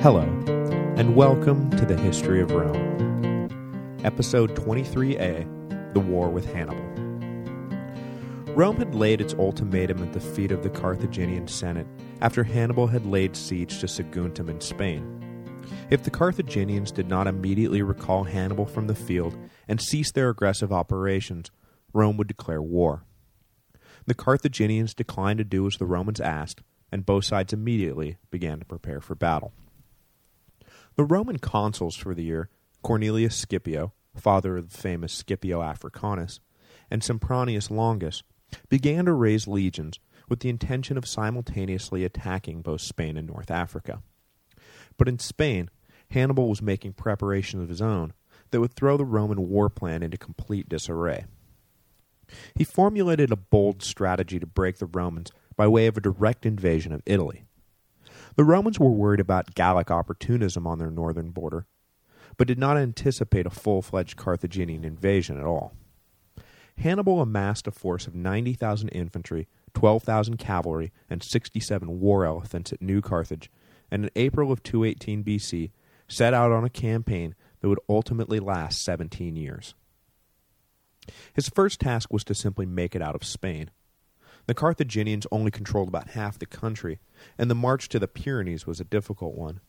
Hello, and welcome to the History of Rome. Episode 23a The War with Hannibal. Rome had laid its ultimatum at the feet of the Carthaginian Senate after Hannibal had laid siege to Saguntum in Spain. If the Carthaginians did not immediately recall Hannibal from the field and cease their aggressive operations, Rome would declare war. The Carthaginians declined to do as the Romans asked, and both sides immediately began to prepare for battle. The Roman consuls for the year, Cornelius Scipio, father of the famous Scipio Africanus, and Sempronius Longus, began to raise legions with the intention of simultaneously attacking both Spain and North Africa. But in Spain, Hannibal was making preparations of his own that would throw the Roman war plan into complete disarray. He formulated a bold strategy to break the Romans by way of a direct invasion of Italy. The Romans were worried about Gallic opportunism on their northern border, but did not anticipate a full-fledged Carthaginian invasion at all. Hannibal amassed a force of 90,000 infantry, 12,000 cavalry, and 67 war elephants at New Carthage, and in April of 218 BC set out on a campaign that would ultimately last 17 years. His first task was to simply make it out of Spain. The Carthaginians only controlled about half the country, and the march to the Pyrenees was a difficult one.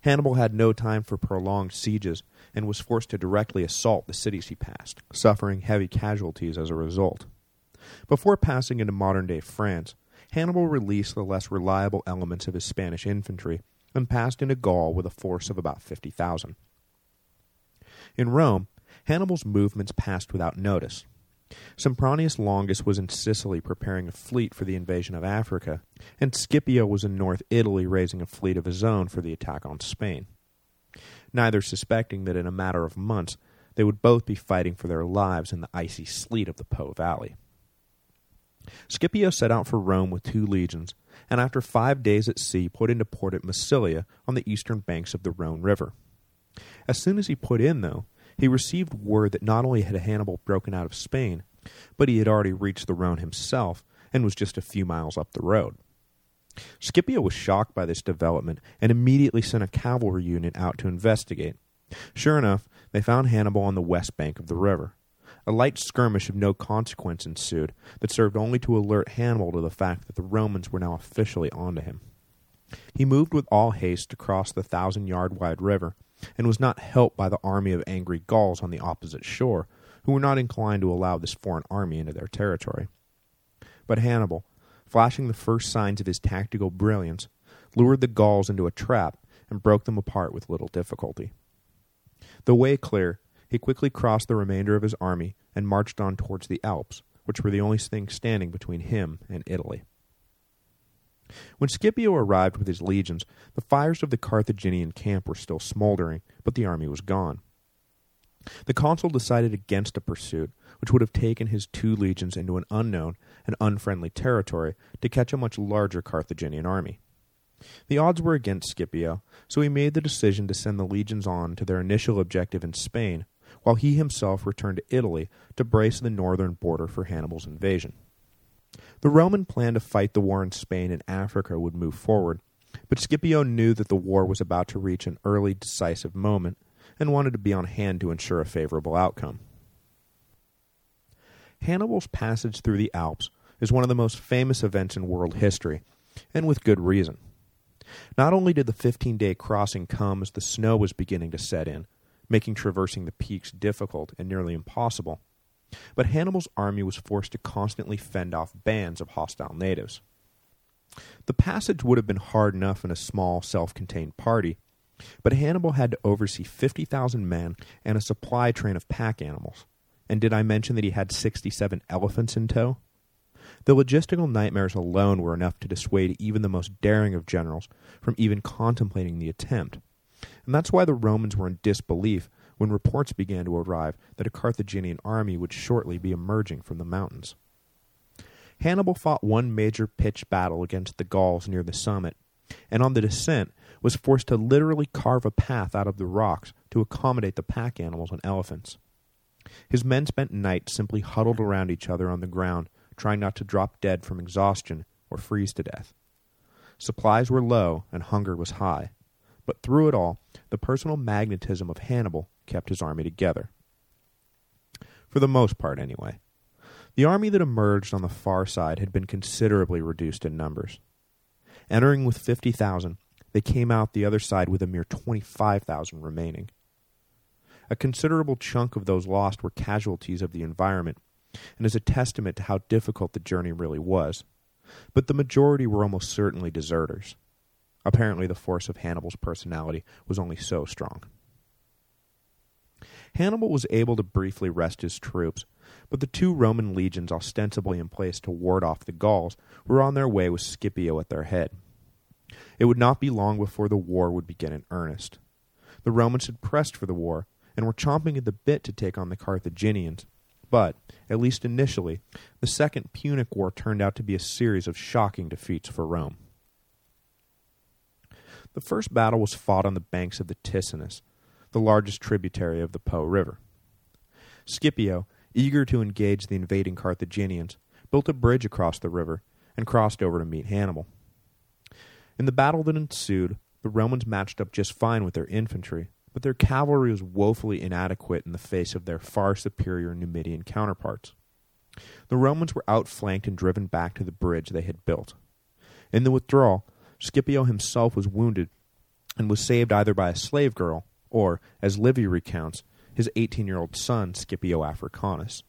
Hannibal had no time for prolonged sieges and was forced to directly assault the cities he passed, suffering heavy casualties as a result. Before passing into modern-day France, Hannibal released the less reliable elements of his Spanish infantry and passed into Gaul with a force of about 50,000. In Rome, Hannibal's movements passed without notice. Sempronius Longus was in Sicily preparing a fleet for the invasion of Africa, and Scipio was in North Italy raising a fleet of his own for the attack on Spain, neither suspecting that in a matter of months they would both be fighting for their lives in the icy sleet of the Po Valley. Scipio set out for Rome with two legions, and after five days at sea put into port at Massilia on the eastern banks of the Rhone River. As soon as he put in, though, he received word that not only had Hannibal broken out of Spain, but he had already reached the Rhone himself and was just a few miles up the road. Scipio was shocked by this development and immediately sent a cavalry unit out to investigate. Sure enough, they found Hannibal on the west bank of the river. A light skirmish of no consequence ensued that served only to alert Hannibal to the fact that the Romans were now officially onto him. He moved with all haste to cross the thousand-yard-wide river and was not helped by the army of angry Gauls on the opposite shore, who were not inclined to allow this foreign army into their territory. But Hannibal, flashing the first signs of his tactical brilliance, lured the Gauls into a trap and broke them apart with little difficulty. The way clear, he quickly crossed the remainder of his army and marched on towards the Alps, which were the only thing standing between him and Italy. When Scipio arrived with his legions, the fires of the Carthaginian camp were still smoldering, but the army was gone. The consul decided against a pursuit, which would have taken his two legions into an unknown and unfriendly territory to catch a much larger Carthaginian army. The odds were against Scipio, so he made the decision to send the legions on to their initial objective in Spain, while he himself returned to Italy to brace the northern border for Hannibal's invasion. The Roman plan to fight the war in Spain and Africa would move forward, but Scipio knew that the war was about to reach an early decisive moment and wanted to be on hand to ensure a favorable outcome. Hannibal's passage through the Alps is one of the most famous events in world history, and with good reason. Not only did the 15-day crossing come as the snow was beginning to set in, making traversing the peaks difficult and nearly impossible, but Hannibal's army was forced to constantly fend off bands of hostile natives. The passage would have been hard enough in a small, self-contained party, but Hannibal had to oversee 50,000 men and a supply train of pack animals. And did I mention that he had 67 elephants in tow? The logistical nightmares alone were enough to dissuade even the most daring of generals from even contemplating the attempt. And that's why the Romans were in disbelief when reports began to arrive that a Carthaginian army would shortly be emerging from the mountains. Hannibal fought one major pitched battle against the Gauls near the summit, and on the descent was forced to literally carve a path out of the rocks to accommodate the pack animals and elephants. His men spent nights simply huddled around each other on the ground, trying not to drop dead from exhaustion or freeze to death. Supplies were low and hunger was high, but through it all, the personal magnetism of Hannibal kept his army together. For the most part, anyway. The army that emerged on the far side had been considerably reduced in numbers. Entering with 50,000, they came out the other side with a mere 25,000 remaining. A considerable chunk of those lost were casualties of the environment, and is a testament to how difficult the journey really was. But the majority were almost certainly deserters. Apparently the force of Hannibal's personality was only so strong. Hannibal was able to briefly rest his troops, but the two Roman legions ostensibly in place to ward off the Gauls were on their way with Scipio at their head. It would not be long before the war would begin in earnest. The Romans had pressed for the war, and were chomping at the bit to take on the Carthaginians, but, at least initially, the Second Punic War turned out to be a series of shocking defeats for Rome. The first battle was fought on the banks of the Ticinus, the largest tributary of the Po River. Scipio, eager to engage the invading Carthaginians, built a bridge across the river and crossed over to meet Hannibal. In the battle that ensued, the Romans matched up just fine with their infantry, but their cavalry was woefully inadequate in the face of their far superior Numidian counterparts. The Romans were outflanked and driven back to the bridge they had built. In the withdrawal, Scipio himself was wounded and was saved either by a slave girl or, as Livy recounts, his 18-year-old son Scipio Africanus.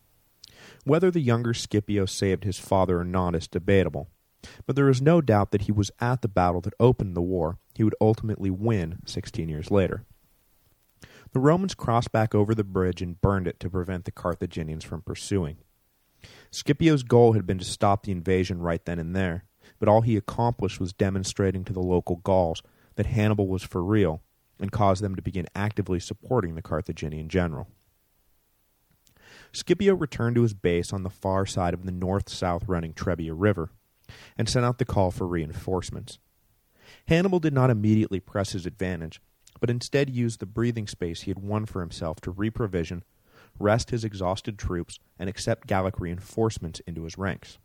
Whether the younger Scipio saved his father or not is debatable, but there is no doubt that he was at the battle that opened the war he would ultimately win 16 years later. The Romans crossed back over the bridge and burned it to prevent the Carthaginians from pursuing. Scipio's goal had been to stop the invasion right then and there, but all he accomplished was demonstrating to the local Gauls that Hannibal was for real and caused them to begin actively supporting the Carthaginian general. Scipio returned to his base on the far side of the north-south running Trebia River and sent out the call for reinforcements. Hannibal did not immediately press his advantage, but instead used the breathing space he had won for himself to reprovision, rest his exhausted troops, and accept Gallic reinforcements into his ranks.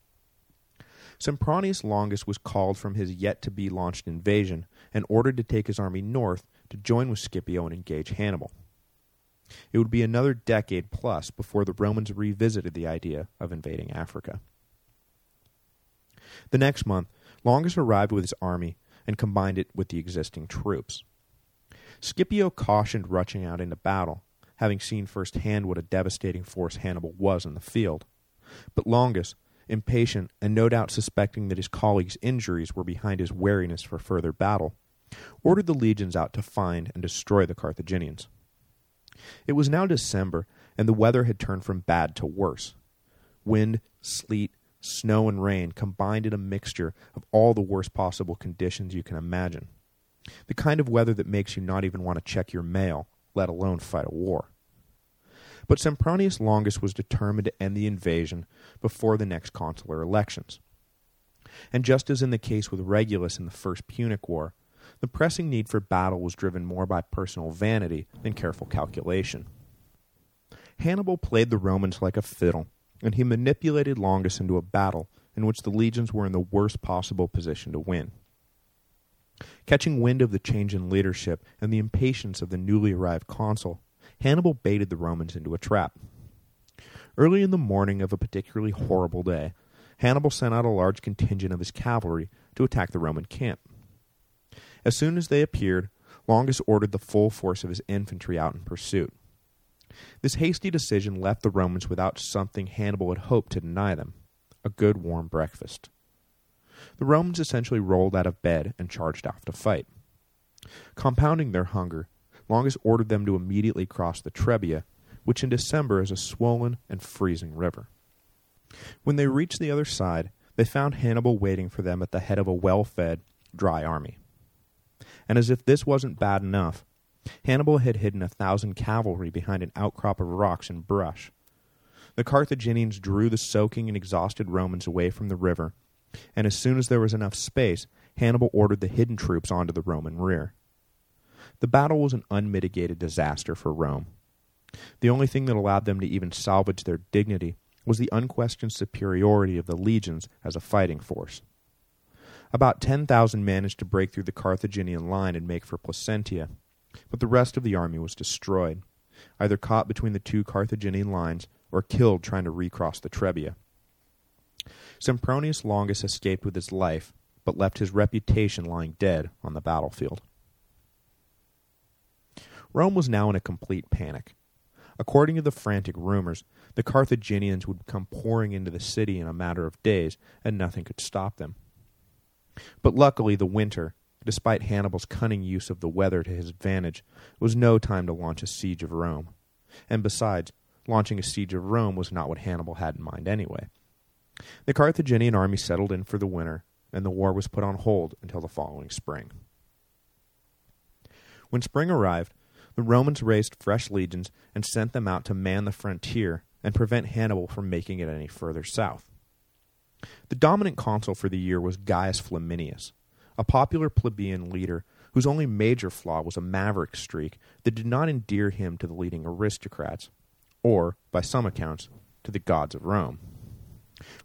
Sempronius Longus was called from his yet-to-be-launched invasion and ordered to take his army north to join with Scipio and engage Hannibal. It would be another decade plus before the Romans revisited the idea of invading Africa. The next month, Longus arrived with his army and combined it with the existing troops. Scipio cautioned rushing out into battle, having seen firsthand what a devastating force Hannibal was in the field. But Longus, impatient and no doubt suspecting that his colleague's injuries were behind his wariness for further battle, ordered the legions out to find and destroy the Carthaginians. It was now December, and the weather had turned from bad to worse. Wind, sleet, snow, and rain combined in a mixture of all the worst possible conditions you can imagine. The kind of weather that makes you not even want to check your mail, let alone fight a war. But Sempronius Longus was determined to end the invasion before the next consular elections. And just as in the case with Regulus in the First Punic War, the pressing need for battle was driven more by personal vanity than careful calculation. Hannibal played the Romans like a fiddle, and he manipulated Longus into a battle in which the legions were in the worst possible position to win. Catching wind of the change in leadership and the impatience of the newly arrived consul, Hannibal baited the Romans into a trap. Early in the morning of a particularly horrible day, Hannibal sent out a large contingent of his cavalry to attack the Roman camp. As soon as they appeared, Longus ordered the full force of his infantry out in pursuit. This hasty decision left the Romans without something Hannibal had hoped to deny them, a good warm breakfast the Romans essentially rolled out of bed and charged off to fight. Compounding their hunger, Longus ordered them to immediately cross the Trebia, which in December is a swollen and freezing river. When they reached the other side, they found Hannibal waiting for them at the head of a well-fed, dry army. And as if this wasn't bad enough, Hannibal had hidden a thousand cavalry behind an outcrop of rocks and brush. The Carthaginians drew the soaking and exhausted Romans away from the river and as soon as there was enough space, Hannibal ordered the hidden troops onto the Roman rear. The battle was an unmitigated disaster for Rome. The only thing that allowed them to even salvage their dignity was the unquestioned superiority of the legions as a fighting force. About 10,000 managed to break through the Carthaginian line and make for Placentia, but the rest of the army was destroyed, either caught between the two Carthaginian lines or killed trying to recross the Trebia. Sempronius Longus escaped with his life, but left his reputation lying dead on the battlefield. Rome was now in a complete panic. According to the frantic rumors, the Carthaginians would come pouring into the city in a matter of days, and nothing could stop them. But luckily the winter, despite Hannibal's cunning use of the weather to his advantage, was no time to launch a siege of Rome. And besides, launching a siege of Rome was not what Hannibal had in mind anyway. The Carthaginian army settled in for the winter, and the war was put on hold until the following spring. When spring arrived, the Romans raised fresh legions and sent them out to man the frontier and prevent Hannibal from making it any further south. The dominant consul for the year was Gaius Flaminius, a popular plebeian leader whose only major flaw was a maverick streak that did not endear him to the leading aristocrats, or, by some accounts, to the gods of Rome.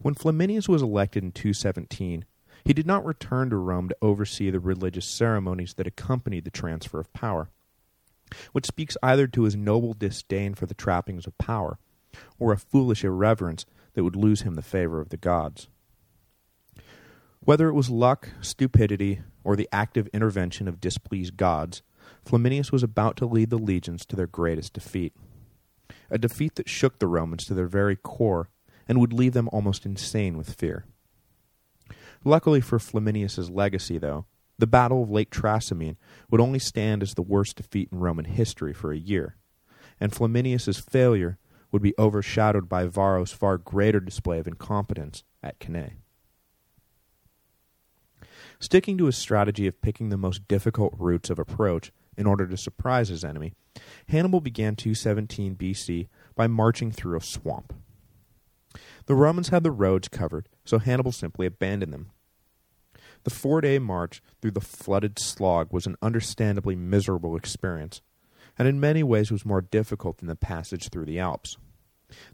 When Flaminius was elected in 217, he did not return to Rome to oversee the religious ceremonies that accompanied the transfer of power, which speaks either to his noble disdain for the trappings of power, or a foolish irreverence that would lose him the favor of the gods. Whether it was luck, stupidity, or the active intervention of displeased gods, Flaminius was about to lead the legions to their greatest defeat. A defeat that shook the Romans to their very core and would leave them almost insane with fear. Luckily for Flaminius's legacy, though, the Battle of Lake Trasimene would only stand as the worst defeat in Roman history for a year, and Flaminius's failure would be overshadowed by Varro's far greater display of incompetence at Cannae. Sticking to his strategy of picking the most difficult routes of approach in order to surprise his enemy, Hannibal began 217 BC by marching through a swamp. The Romans had the roads covered, so Hannibal simply abandoned them. The four-day march through the flooded slog was an understandably miserable experience, and in many ways was more difficult than the passage through the Alps.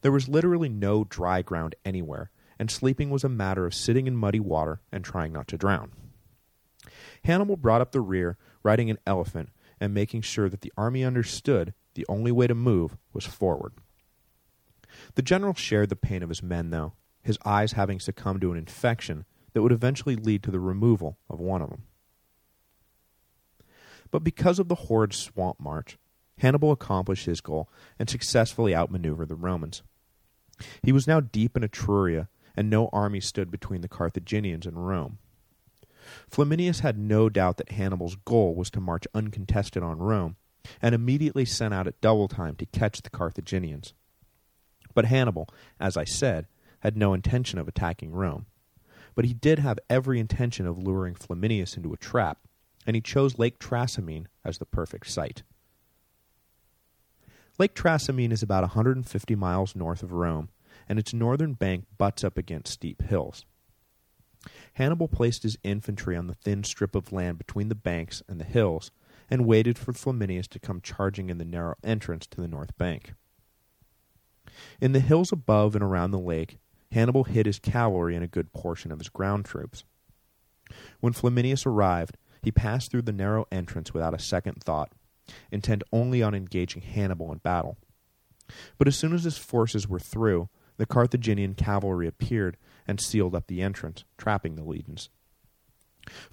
There was literally no dry ground anywhere, and sleeping was a matter of sitting in muddy water and trying not to drown. Hannibal brought up the rear, riding an elephant, and making sure that the army understood the only way to move was forward. The general shared the pain of his men, though, his eyes having succumbed to an infection that would eventually lead to the removal of one of them. But because of the horrid swamp march, Hannibal accomplished his goal and successfully outmaneuvered the Romans. He was now deep in Etruria, and no army stood between the Carthaginians and Rome. Flaminius had no doubt that Hannibal's goal was to march uncontested on Rome, and immediately sent out at double time to catch the Carthaginians. But Hannibal, as I said, had no intention of attacking Rome. But he did have every intention of luring Flaminius into a trap, and he chose Lake Trasimene as the perfect site. Lake Trasimene is about 150 miles north of Rome, and its northern bank butts up against steep hills. Hannibal placed his infantry on the thin strip of land between the banks and the hills, and waited for Flaminius to come charging in the narrow entrance to the north bank. In the hills above and around the lake, Hannibal hid his cavalry and a good portion of his ground troops. When Flaminius arrived, he passed through the narrow entrance without a second thought, intent only on engaging Hannibal in battle. But as soon as his forces were through, the Carthaginian cavalry appeared and sealed up the entrance, trapping the legions.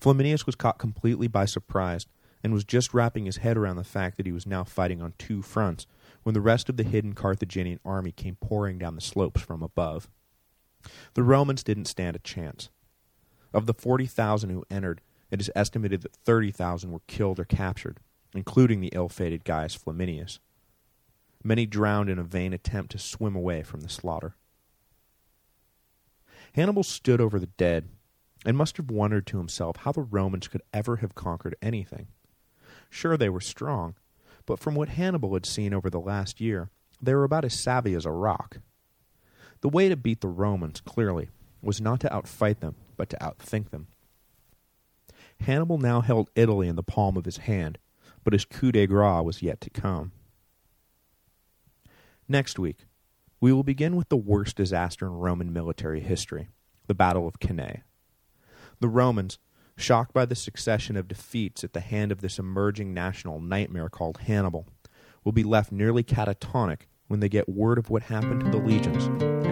Flaminius was caught completely by surprise and was just wrapping his head around the fact that he was now fighting on two fronts when the rest of the hidden Carthaginian army came pouring down the slopes from above. The Romans didn't stand a chance. Of the 40,000 who entered, it is estimated that 30,000 were killed or captured, including the ill-fated Gaius Flaminius. Many drowned in a vain attempt to swim away from the slaughter. Hannibal stood over the dead and must have wondered to himself how the Romans could ever have conquered anything. Sure, they were strong, but from what Hannibal had seen over the last year, they were about as savvy as a rock. The way to beat the Romans, clearly, was not to outfight them, but to outthink them. Hannibal now held Italy in the palm of his hand, but his coup de grace was yet to come. Next week, we will begin with the worst disaster in Roman military history, the Battle of Cannae. The Romans, shocked by the succession of defeats at the hand of this emerging national nightmare called Hannibal, will be left nearly catatonic when they get word of what happened to the legions.